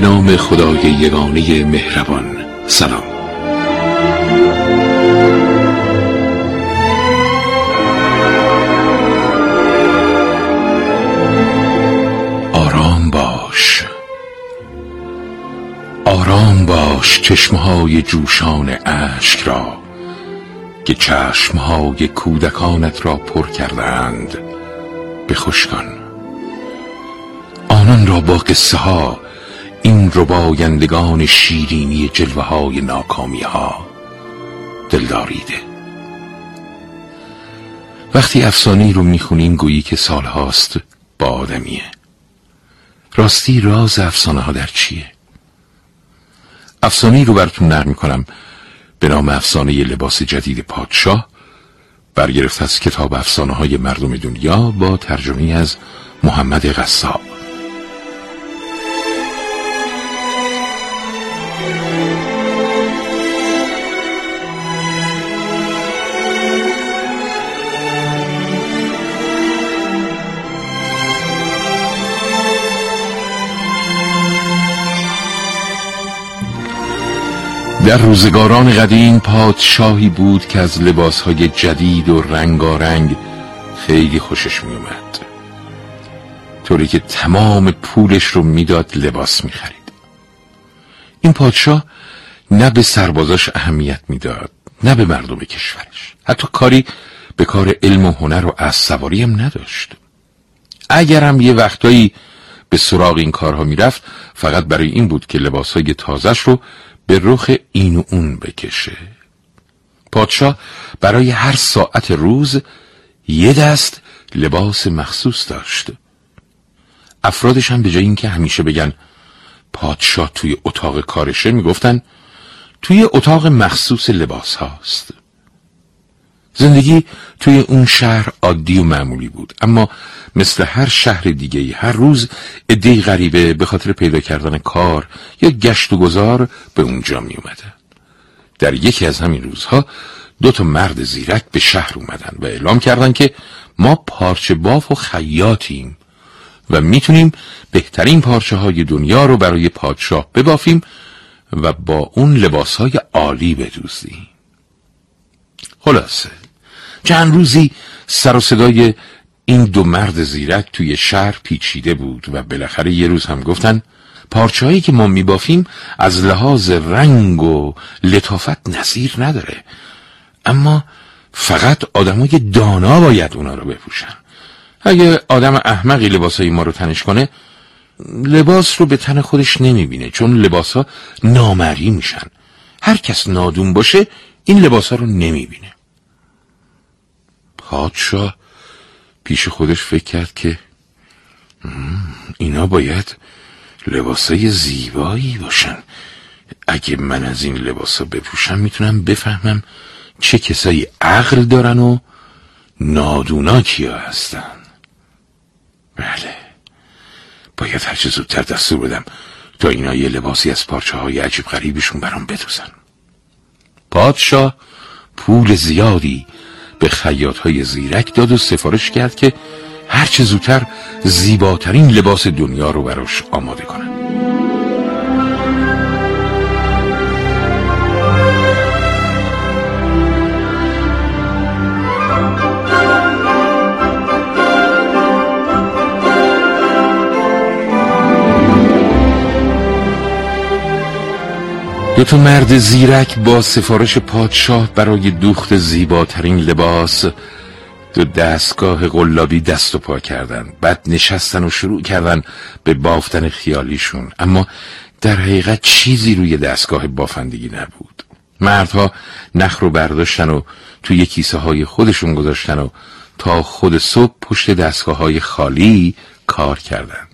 به نام خدای یگانه مهربان. سلام. آرام باش. آرام باش چشمهای جوشان اشک را که چشمهای کودکانت را پر کردند. به خوشکان آنان را با قصه ها این ربایندگان شیرینی جلوه های ناکامی ها دلداریده. وقتی افسانه رو می‌خونیم گویی که سال هاست با آدمیه. راستی راز افسانه ها در چیه؟ افسانه رو براتون نقل می‌کنم. به نام افسانه لباس جدید پادشاه. برگرفت از کتاب افسانه های مردم دنیا با ترجمه از محمد غصاب در روزگاران قدیم پادشاهی بود که از لباسهای جدید و رنگارنگ خیلی خوشش می اومد طوری که تمام پولش رو می‌داد لباس می خرید این پادشاه نه به سربازاش اهمیت می‌داد نه به مردم کشورش. حتی کاری به کار علم و هنر و از سواری هم نداشت. اگرم یه وقتایی به سراغ این کارها می‌رفت فقط برای این بود که لباسهای تازش رو به رخ این و اون بکشه. پادشاه برای هر ساعت روز یه دست لباس مخصوص داشت. افرادش هم به جای اینکه همیشه بگن پادشاه توی اتاق کارشه می‌گفتن توی اتاق مخصوص لباس هاست زندگی توی اون شهر عادی و معمولی بود اما مثل هر شهر دیگه هر روز عده غریبه به خاطر پیدا کردن کار یا گشت و گذار به اونجا می اومدن. در یکی از همین روزها دو تا مرد زیرک به شهر اومدن و اعلام کردن که ما پارچه باف و خیاطیم و می‌تونیم بهترین پارچه های دنیا رو برای پادشاه ببافیم و با اون لباس های عالی بدوزیم خلاصه چند روزی سر و صدای این دو مرد زیرک توی شهر پیچیده بود و بالاخره یه روز هم گفتن پارچه‌هایی که ما میبافیم از لحاظ رنگ و لطافت نظیر نداره. اما فقط آدمای دانا باید اونا رو بپوشن. اگه آدم احمقی لباسای ما رو تنش کنه لباس رو به تن خودش نمی‌بینه چون لباس ها نامری میشن. هر کس نادون باشه این لباس ها رو نمی‌بینه. پادشاه پیش خودش فکر کرد که اینا باید لباسای زیبایی باشن. اگه من از این لباسا بپوشم می‌تونم بفهمم چه کسایی عقل دارن و نادونا کیا هستن. بله. باید هرچه زودتر دستور بدم تا اینا یه لباسی از پارچه های عجیب غریبشون برام بدوزن. پادشاه پول زیادی به خیاط های زیرک داد و سفارش کرد که هرچه زودتر زیباترین لباس دنیا رو براش آماده کنن دو تا مرد زیرک با سفارش پادشاه برای دوخت زیباترین لباس دو دستگاه قلابی دست و پا کردن. بعد نشستن و شروع کردن به بافتن خیالیشون. اما در حقیقت چیزی روی دستگاه بافندگی نبود. مردها نخ رو برداشتن و توی کیسه های خودشون گذاشتن و تا خود صبح پشت دستگاه های خالی کار کردن.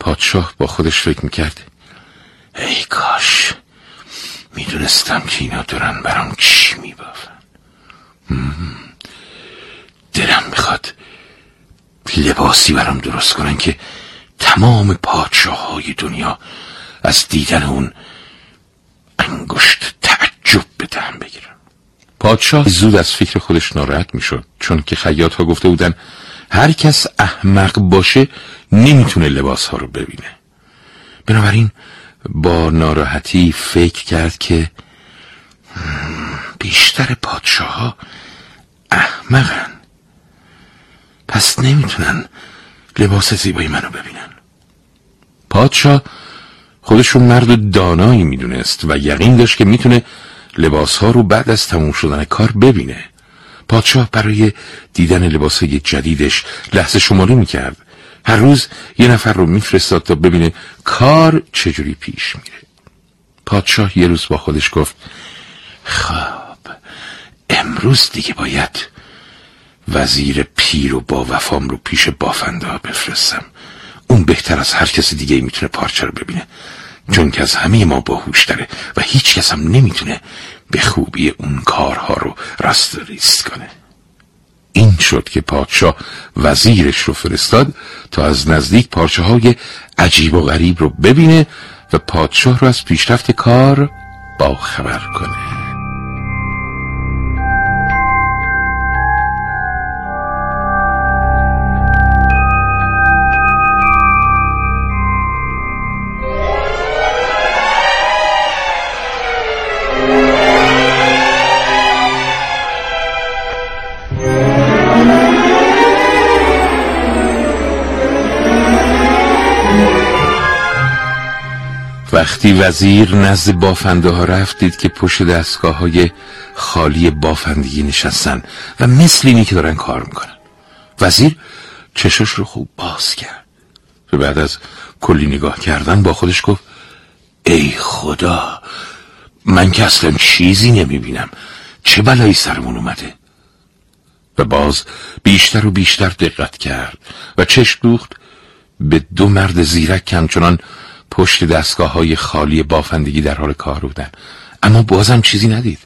پادشاه با خودش فکر می‌کرد ای کاش می‌دونستم که اینا دارن برام چی میبافن. دلم می‌خواد لباسی برام درست کنن که تمام پادشاه های دنیا از دیدن اون انگشت تعجب به دهن بگیرن. پادشاه زود از فکر خودش ناراحت می‌شد چون که خیاط ها گفته بودن هر کس احمق باشه نمی‌تونه لباس ها رو ببینه. بنابراین با ناراحتی فکر کرد که بیشتر پادشاه ها احمقن. پس نمی‌تونن لباس زیبایی منو ببینن. پادشاه خودشون مرد دانایی می‌دونست و یقین داشت که می‌تونه لباس ها رو بعد از تموم شدن کار ببینه. پادشاه برای دیدن لباس های جدیدش لحظه شماری می‌کرد. هر روز یه نفر رو میفرستاد تا ببینه کار چجوری پیش میره. پادشاه یه روز با خودش گفت خب امروز دیگه باید وزیر پیر و با وفام رو پیش بافنده بفرستم. اون بهتر از هر کسی دیگه می‌تونه پارچه رو ببینه چون که از همه ما باهوش داره و هیچ کس هم نمی‌تونه به خوبی اون کارها رو راست ریست کنه. این شد که پادشاه وزیرش رو فرستاد تا از نزدیک پارچه های عجیب و غریب رو ببینه و پادشاه رو از پیشرفت کار با خبر کنه. وقتی وزیر نزد بافنده ها رفت دید که پشت دستگاه های خالی بافندگی نشستن و مثل اینی که دارن کار می‌کنن. وزیر چشش رو خوب باز کرد. و بعد از کلی نگاه کردن با خودش گفت ای خدا من که اصلا چیزی نمی‌بینم. چه بلایی سرمون اومده؟ و باز بیشتر و بیشتر دقت کرد و چشم دوخت. به دو مرد زیرک همچنان پشت دستگاه های خالی بافندگی در حال کار بودن. اما بازم چیزی ندید.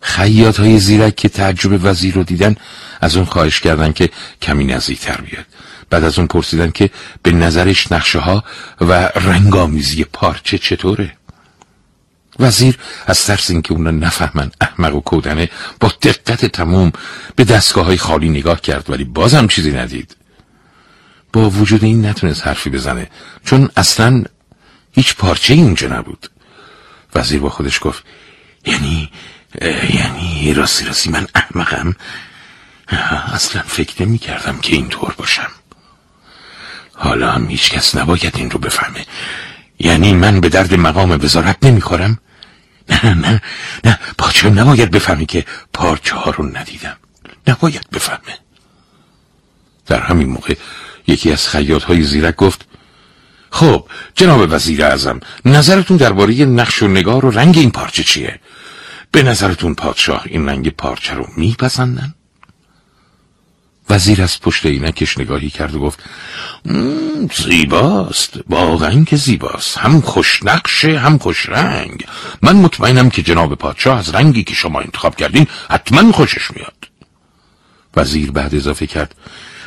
خیاط های زیرک که تعجب وزیر رو دیدن از اون خواهش کردن که کمی نزدیکتر بیاد. بعد از اون پرسیدن که به نظرش نقشه ها و رنگامیزی پارچه چطوره. وزیر از ترس اینکه اونا نفهمن احمق و کودنه با دقت تموم به دستگاه های خالی نگاه کرد ولی بازم چیزی ندید. با وجود این نتونست حرفی بزنه. چون اصلا هیچ پارچه اونجا نبود. وزیر با خودش گفت یعنی یعنی راستی راستی من احمقم. اصلا فکر نمی کردم که اینطور باشم. حالا هم هیچ کس نباید این رو بفهمه. یعنی من به درد مقام وزارت نمی‌خورم؟ نه نه نه پاچه نباید بفهمی که پارچه ها رو ندیدم. نباید بفهمه. در همین موقع یکی از خیاط های زیرک گفت خب جناب وزیر اعظم نظرتون درباره نقش و نگار و رنگ این پارچه چیه؟ به نظرتون پادشاه این رنگ پارچه رو میپسندن؟ وزیر از پشت اینکش نگاهی کرد و گفت زیباست واقعا که زیباست هم خوش نقشه هم خوش رنگ من مطمئنم که جناب پادشاه از رنگی که شما انتخاب کردین حتما خوشش میاد وزیر بعد اضافه کرد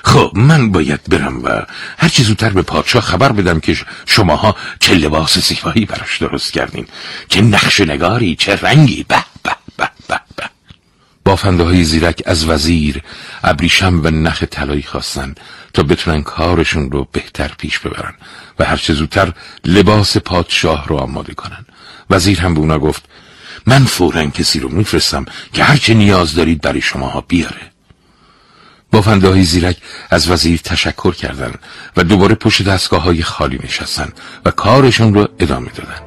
خب من باید برم و هر چی زودتر به پادشاه خبر بدم که شماها چه لباس زیبایی براش درست کردین. چه نقش نگاری چه رنگی. به به به به به. بافنده های زیرک از وزیر ابریشم و نخ طلایی خواستن تا بتونن کارشون رو بهتر پیش ببرن و هر چه زودتر لباس پادشاه رو آماده کنن. وزیر هم به اونا گفت من فورا کسی رو میفرستم که هرچه نیاز دارید برای شماها بیاره. های زیرک از وزیر تشکر کردند و دوباره پشت دستگاه های خالی نشستن و کارشون رو ادامه دادن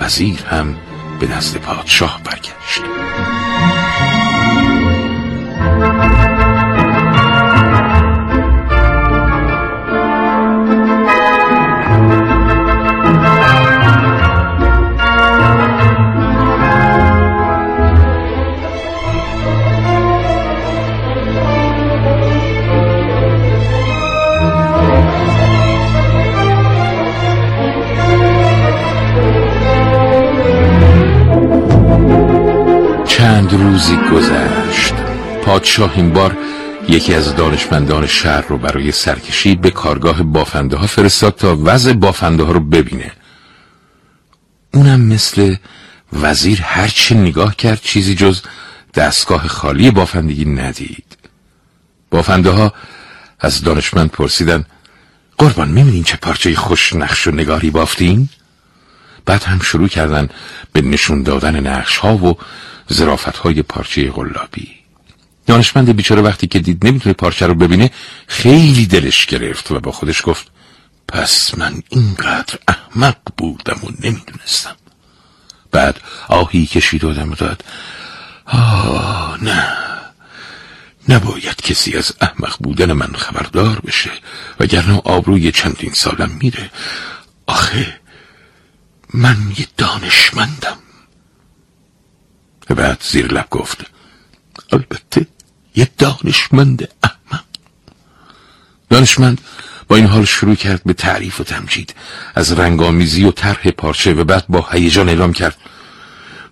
وزیر هم به نزد پادشاه برگشت. پادشاه این بار یکی از دانشمندان شهر رو برای سرکشی به کارگاه بافنده ها فرستاد تا وضع بافنده ها رو ببینه. اونم مثل وزیر هرچه نگاه کرد چیزی جز دستگاه خالی بافندگی ندید. بافنده ها از دانشمند پرسیدن قربان می‌بینین چه پارچه خوش نقش و نگاری بافتین؟ بعد هم شروع کردن به نشون دادن نقش ها و زرافت های پارچه غلابی دانشمند بیچاره وقتی که دید نمی‌تونه پارچه رو ببینه خیلی دلش گرفت و با خودش گفت پس من اینقدر احمق بودم و نمی‌دونستم. بعد آهی کشید و داد آه نه نباید کسی از احمق بودن من خبردار بشه وگرنه آبروی چندین سالم میره. آخه من یه دانشمندم. بعد زیر لب گفت البته یه دانشمند احمق. دانشمند با این حال شروع کرد به تعریف و تمجید. از رنگامیزی و طرح پارچه و بعد با هیجان اعلام کرد.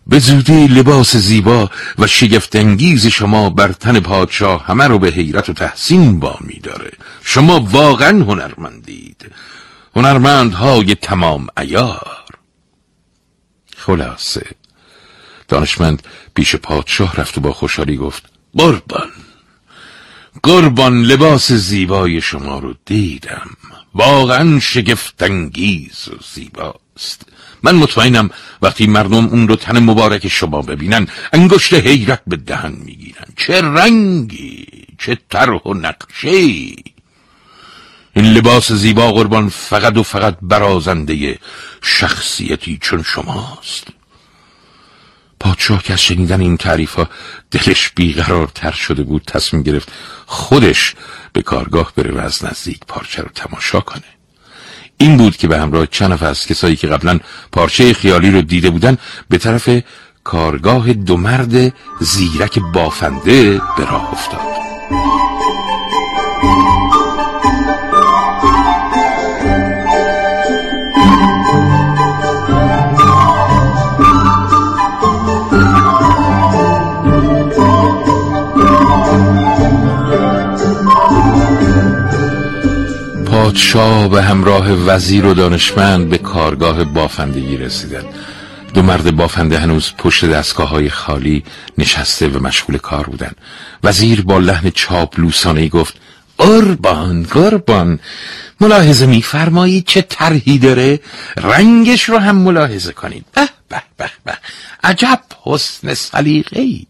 به زودی لباس زیبا و شگفتانگیز شما بر تن پادشاه همه رو به حیرت و تحسین با داره. شما واقعا هنرمندید. هنرمندهای تمام ایار. خلاصه. دانشمند پیش پادشاه رفت و با خوشحالی گفت قربان. قربان لباس زیبای شما رو دیدم. واقعا شگفتانگیز و زیباست. من مطمئنم وقتی مردم اون رو تن مبارک شما ببینن انگشت حیرت به دهن می‌گیرن. چه رنگی چه طرح و نقشه این لباس زیبا قربان فقط و فقط برازنده شخصیتی چون شماست. پادشاه که از شنیدن این تعریف ها دلش بیقرارتر شده بود تصمیم گرفت خودش به کارگاه بره و از نزدیک پارچه رو تماشا کنه. این بود که به همراه چند نفر از کسایی که قبلا پارچه خیالی رو دیده بودن به طرف کارگاه دو مرد زیرک بافنده به راه افتاد. پادشاه به همراه وزیر و دانشمند به کارگاه بافندگی رسیدند. دو مرد بافنده هنوز پشت دستگاه های خالی نشسته و مشغول کار بودند. وزیر با لحن چاپلوسانه ای گفت قربان قربان ملاحظه میفرمایید چه طرحی داره؟ رنگش رو هم ملاحظه کنید. به به به به عجب حسن سلیقه ای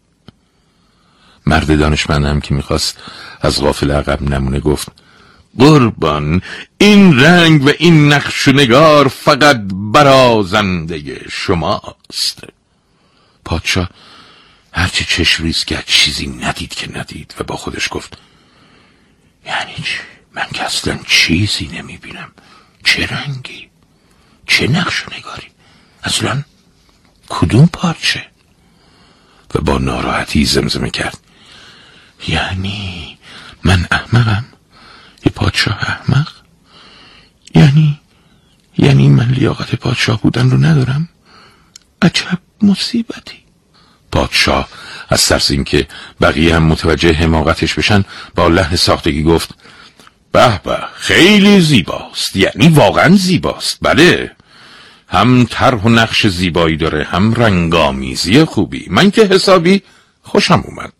مرد دانشمندم که می‌خواست از غافل عقب نمونه گفت قربان این رنگ و این نقش و نگار فقط برازنده شماست پادشاه هرچه چشم ریز کرد چیزی ندید که ندید و با خودش گفت یعنی چی؟ من که اصلا چیزی نمی‌بینم چه رنگی؟ چه نقش و نگاری؟ اصلا کدوم پارچه؟ و با ناراحتی زمزمه کرد یعنی من احمقم پادشاه احمق؟ یعنی یعنی من لیاقت پادشاه بودن رو ندارم؟ عجب مصیبتی. پادشاه از ترس اینکه بقیه هم متوجه حماقتش بشن با لحن ساختگی گفت به به خیلی زیباست یعنی واقعا زیباست بله. هم طرح و نقش زیبایی داره هم رنگامیزی خوبی. من که حسابی خوشم اومد.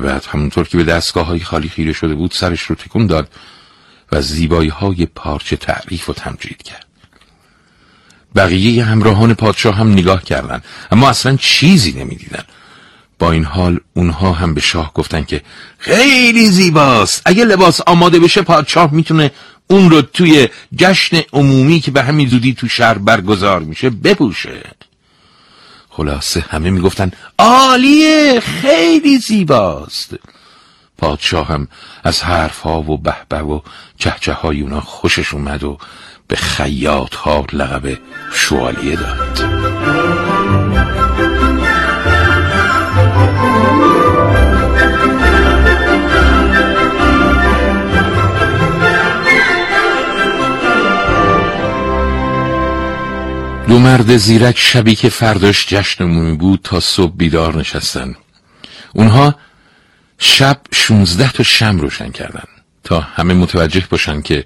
بعد همونطور که به دستگاه های خالی خیره شده بود سرش رو تکون داد و زیبایی های پارچه تعریف و تمجید کرد. بقیه همراهان پادشاه هم نگاه کردند اما اصلا چیزی نمی‌دیدن با این حال اونها هم به شاه گفتن که خیلی زیباست. اگه لباس آماده بشه پادشاه می‌تونه اون رو توی جشن عمومی که به همین زودی تو شهر برگزار میشه بپوشه. خلاصه همه می‌گفتن عالیه خیلی زیباست. پادشاه هم از حرف ها و بهبه و چهچه های اونا خوشش اومد و به خیاط ها لقب شوالیه داد. دو مرد زیرک شبی که فرداش جشن عمومی بود تا صبح بیدار نشستن. اونها شب 16 تا شم روشن کردن تا همه متوجه باشن که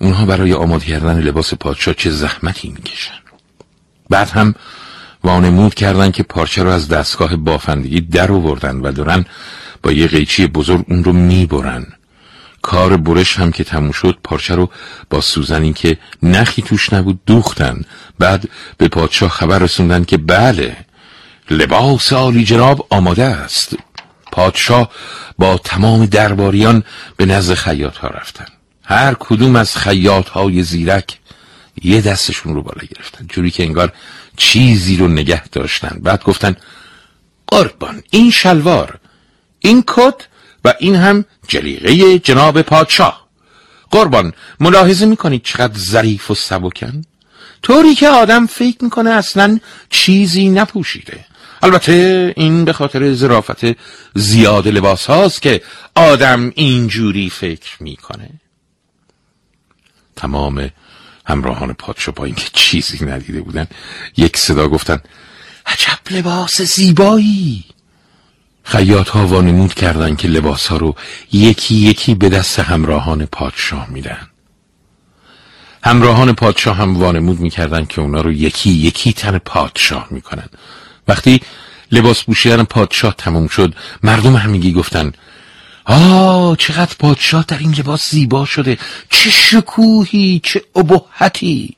اونها برای آماده کردن لباس پادشاه چه زحمتی می‌کشن. بعد هم وانمود کردن که پارچه رو از دستگاه بافندگی در آوردن و دارن با یه قیچی بزرگ اون رو می‌برن. کار برش هم که تموم شد پارچه رو با سوزنی که نخی توش نبود دوختن. بعد به پادشاه خبر رسوندن که بله لباس عالی جناب آماده است. پادشاه با تمام درباریان به نزد خیاط ها رفتن. هر کدوم از خیاط های زیرک یه دستشون رو بالا گرفتن. جوری که انگار چیزی رو نگه داشتن. بعد گفتن قربان این شلوار این کت و این هم جلیقه جناب پادشاه. قربان ملاحظه می‌کنید چقدر ظریف و سبکن؟ طوری که آدم فکر می‌کنه اصلا چیزی نپوشیده. البته این به خاطر ظرافت زیاد لباس هاست که آدم اینجوری فکر می‌کنه. تمام همراهان پادشاه با اینکه چیزی ندیده بودن یک صدا گفتن عجب لباس زیبایی! خیاط ها وانمود کردند که لباس ها رو یکی یکی به دست همراهان پادشاه میدن همراهان پادشاه هم وانمود می‌کردن که اونا رو یکی یکی تن پادشاه می‌کنن وقتی لباس پوشیدن پادشاه تموم شد مردم همگی گفتن آه چقدر پادشاه در این لباس زیبا شده! چه شکوهی چه ابهتی!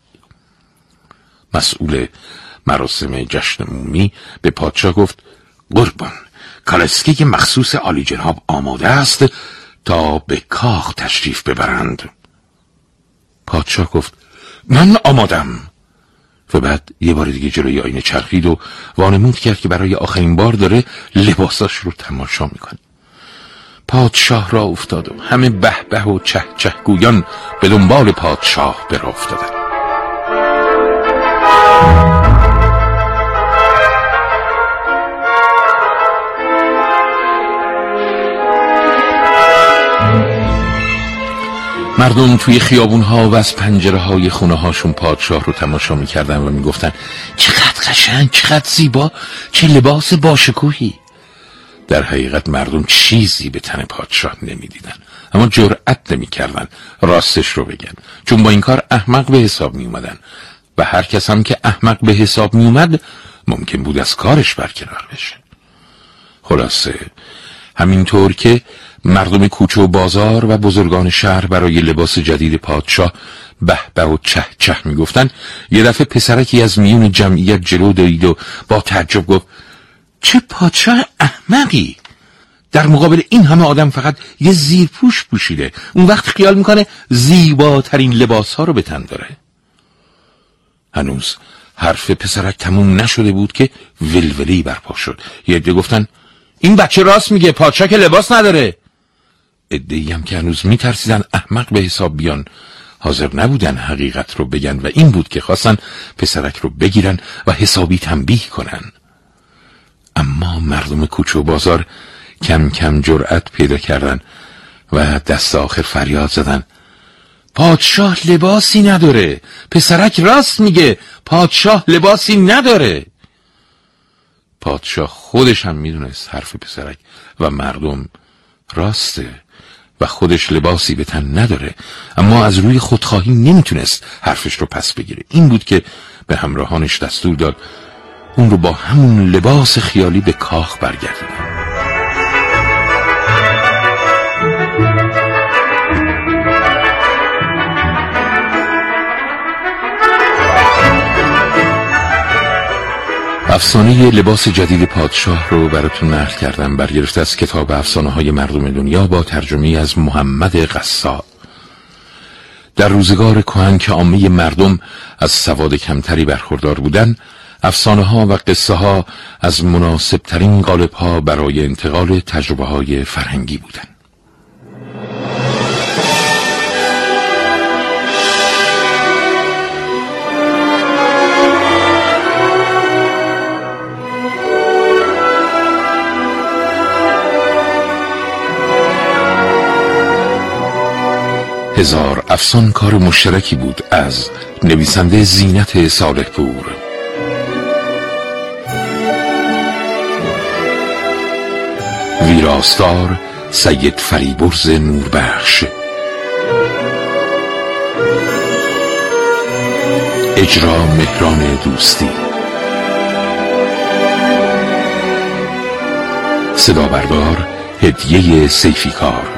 مسئول مراسم جشن مومی به پادشاه گفت قربان. کالسکه مخصوص عالی جناب آماده است تا به کاخ تشریف ببرند. پادشاه گفت من آمادم. و بعد یه بار دیگه جلوی آینه چرخید و وانمود کرد که برای آخرین بار داره لباساش رو تماشا می‌کنه پادشاه را افتاد و همه به به و چه چه گویان به دنبال پادشاه برا افتادن مردم توی خیابون ها و از پنجره های خونه هاشون پادشاه رو تماشا می‌کردن و می‌گفتن چقدر قشنگ چقدر زیبا چه لباس باشکوهی. در حقیقت مردم چیزی به تن پادشاه نمی‌دیدن اما جرأت نمی‌کردن راستش رو بگن چون با این کار احمق به حساب می اومدن و هر کس هم که احمق به حساب می اومد ممکن بود از کارش برکنار بشه. خلاصه همینطور که مردم کوچه و بازار و بزرگان شهر برای لباس جدید پادشاه به به و چه چه می‌گفتن. یه دفعه پسرکی از میون جمعیت جلو دارید و با تعجب گفت چه پادشاه احمقی! در مقابل این همه آدم فقط یه زیرپوش پوشیده. اون وقت خیال می‌کنه زیباترین لباس ها رو به تن داره. هنوز حرف پسرک تموم نشده بود که ولولی برپا شد. یه گفتن این بچه راست میگه پادشاه که لباس نداره. ادهی هم که هنوز میترسیدن احمق به حساب بیان. حاضر نبودن حقیقت رو بگن و این بود که خواستن پسرک رو بگیرن و حسابی تنبیه کنن. اما مردم کوچه و بازار کم کم جرأت پیدا کردن و دست آخر فریاد زدن. پادشاه لباسی نداره. پسرک راست میگه. پادشاه لباسی نداره. پادشاه خودش هم می‌دونست حرف پسرک و مردم راسته و خودش لباسی به تن نداره اما از روی خودخواهی نمی‌تونست حرفش رو پس بگیره. این بود که به همراهانش دستور داد اون رو با همون لباس خیالی به کاخ برگردونه. افسانه لباس جدید پادشاه رو براتون نقل کردم برگرفته از کتاب افسانه های مردم دنیا با ترجمه از محمد قصا در روزگار کهن که عامه مردم از سواد کمتری برخوردار بودن افسانه ها و قصه ها از مناسب ترین قالب ها برای انتقال تجربه های فرهنگی بودند. هزار افسان کار مشترکی بود از نویسنده زینت صالح پور راستار سید فریبرز نوربخش. اجرا مهران دوستی. صدا بردار هدیه سیفیکار